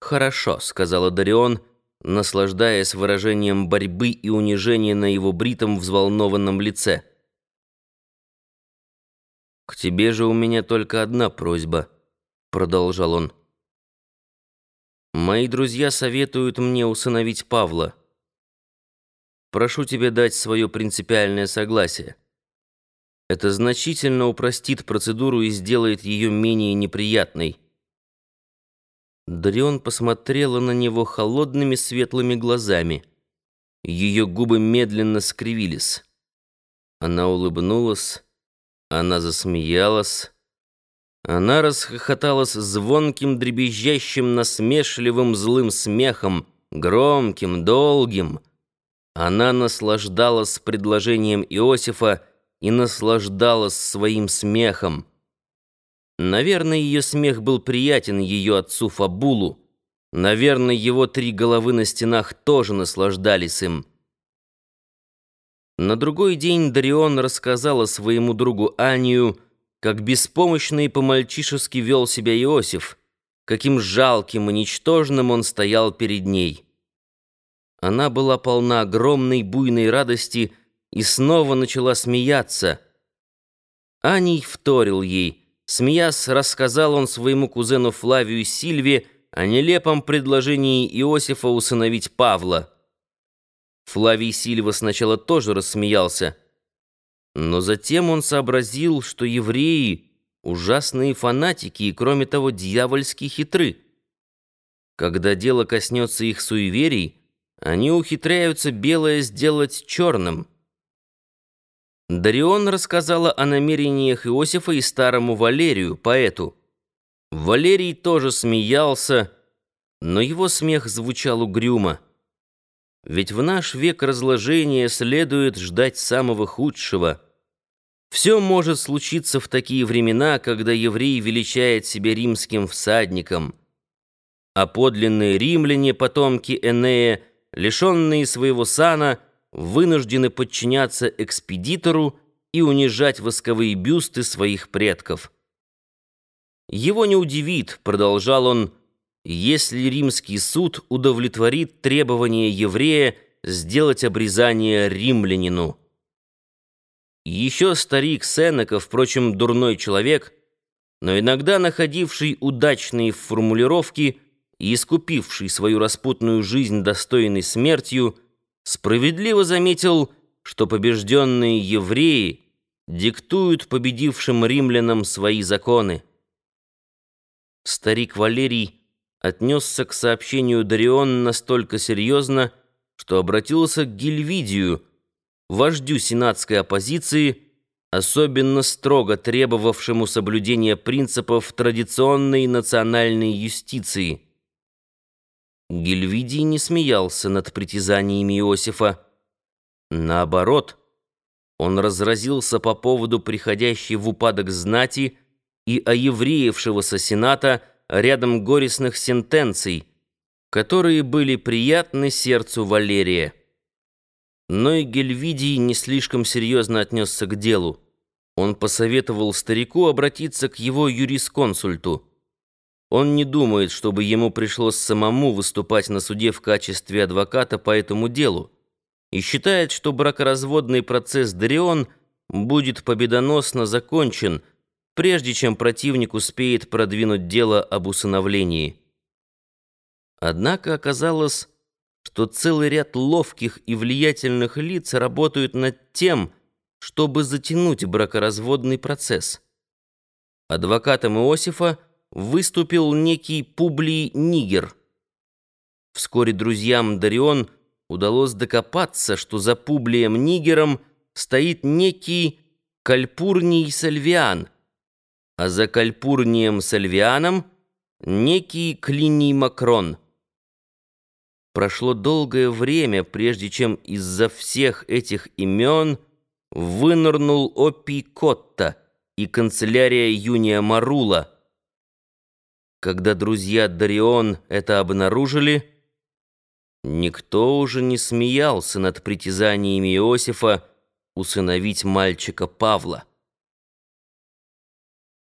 «Хорошо», — сказала Дарион, наслаждаясь выражением борьбы и унижения на его бритом взволнованном лице. «К тебе же у меня только одна просьба», — продолжал он. «Мои друзья советуют мне усыновить Павла. Прошу тебя дать свое принципиальное согласие. Это значительно упростит процедуру и сделает ее менее неприятной». Дарион посмотрела на него холодными светлыми глазами. Ее губы медленно скривились. Она улыбнулась, она засмеялась. Она расхохоталась звонким, дребезжащим, насмешливым, злым смехом, громким, долгим. Она наслаждалась предложением Иосифа и наслаждалась своим смехом. Наверное, ее смех был приятен ее отцу Фабулу. Наверное, его три головы на стенах тоже наслаждались им. На другой день Дарион рассказала своему другу Анию, как беспомощно и по-мальчишески вел себя Иосиф, каким жалким и ничтожным он стоял перед ней. Она была полна огромной буйной радости и снова начала смеяться. Аний вторил ей — Смеясь, рассказал он своему кузену Флавию Сильве о нелепом предложении Иосифа усыновить Павла. Флавий Сильва сначала тоже рассмеялся, но затем он сообразил, что евреи — ужасные фанатики и, кроме того, дьявольски хитры. Когда дело коснется их суеверий, они ухитряются белое сделать черным — Дарион рассказала о намерениях Иосифа и старому Валерию, поэту. Валерий тоже смеялся, но его смех звучал угрюмо. Ведь в наш век разложения следует ждать самого худшего. Все может случиться в такие времена, когда еврей величает себя римским всадником. А подлинные римляне, потомки Энея, лишенные своего сана — вынуждены подчиняться экспедитору и унижать восковые бюсты своих предков. Его не удивит, продолжал он, если римский суд удовлетворит требования еврея сделать обрезание римлянину. Еще старик Сенека, впрочем, дурной человек, но иногда находивший удачные формулировки и искупивший свою распутную жизнь достойной смертью, справедливо заметил, что побежденные евреи диктуют победившим римлянам свои законы. Старик Валерий отнесся к сообщению Дарион настолько серьезно, что обратился к Гильвидию, вождю сенатской оппозиции, особенно строго требовавшему соблюдения принципов традиционной национальной юстиции. Гильвидий не смеялся над притязаниями Иосифа. Наоборот, он разразился по поводу приходящей в упадок знати и оевреевшегося сената рядом горестных сентенций, которые были приятны сердцу Валерия. Но и Гельвидий не слишком серьезно отнесся к делу. Он посоветовал старику обратиться к его юрисконсульту. Он не думает, чтобы ему пришлось самому выступать на суде в качестве адвоката по этому делу, и считает, что бракоразводный процесс Дарион будет победоносно закончен, прежде чем противник успеет продвинуть дело об усыновлении. Однако оказалось, что целый ряд ловких и влиятельных лиц работают над тем, чтобы затянуть бракоразводный процесс. Адвокатом Иосифа выступил некий Публий Нигер. Вскоре друзьям Дарион удалось докопаться, что за Публием Нигером стоит некий Кальпурний Сальвиан, а за Кальпурнием Сальвианом некий Клиний Макрон. Прошло долгое время, прежде чем из-за всех этих имен вынырнул Опий Котта и канцелярия Юния Марула — когда друзья Дарион это обнаружили, никто уже не смеялся над притязаниями Иосифа усыновить мальчика Павла.